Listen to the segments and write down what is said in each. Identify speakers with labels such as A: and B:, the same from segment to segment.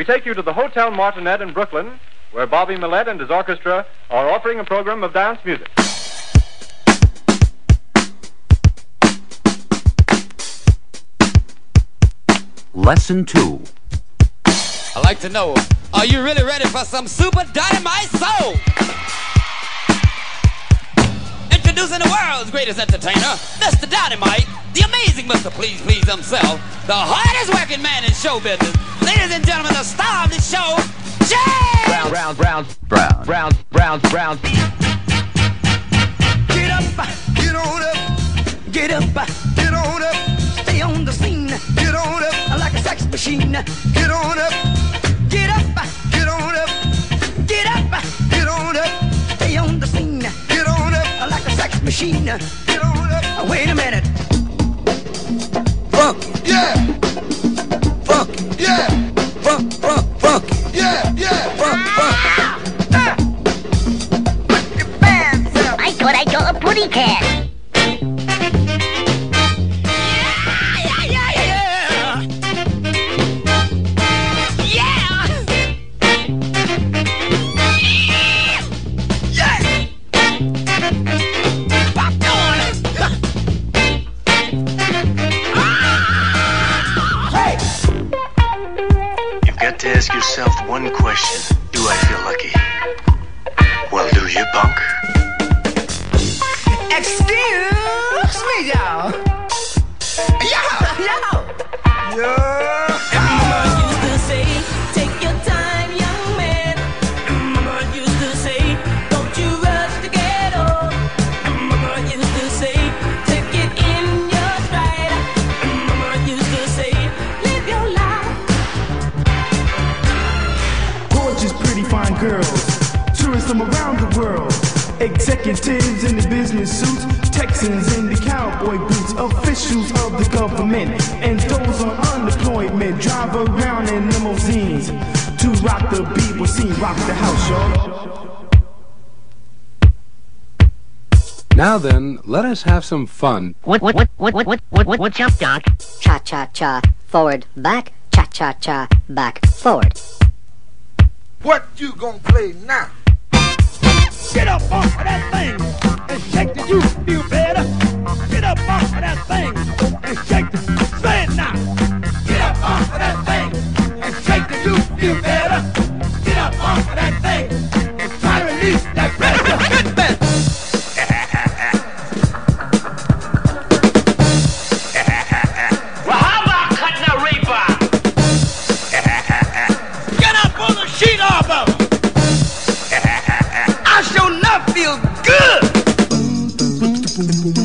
A: we take you to the Hotel Martinet in Brooklyn, where Bobby Millette and his orchestra are offering a program of dance music.
B: Lesson 2.
C: I'd like to know, are you really ready for some super dynamite soul? Introducing the world's greatest entertainer, Mr. Dynamite, the amazing Mr. Please Please himself, the hardest working man in show business. Ladies and gentlemen, the star of the show, Jay!
B: Brown, brown, brown, brown, brown, brown, brown.
D: Get up, get on up, get up, get on up, stay on the scene, get on up like a sex machine, get on up, get up, get on up, get up, get on up, stay on the scene, get on up like a sex machine, get on up. Wait
E: You've got to ask yourself one question. Do I feel lucky? Well, do you, punk?
F: Gorgeous, pretty, fine girls. Tourists from around the world. Executives in the business suits. Texans in the cowboy boots. Officials of the government. And those on unemployment. Drive around in limousines. To rock the beat, we'll see rock the house, y'all.
G: Now then, let us have some fun.
H: What, what, what, what, what, what, what, what, what's up, Doc? Cha cha cha, forward, back, cha cha cha, back, forward.
D: What you gonna play now? Get up off of that thing and shake the you I feel good.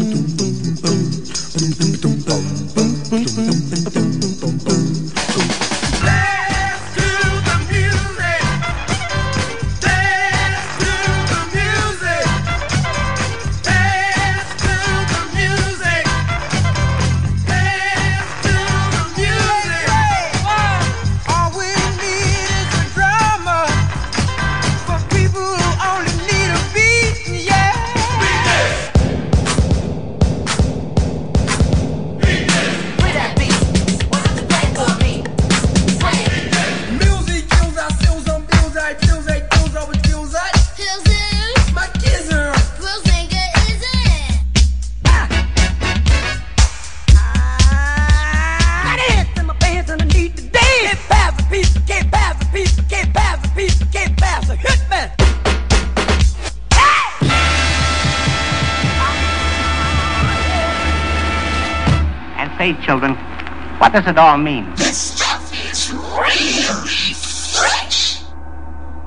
I: Say, children, what does it all mean?
D: This stuff is real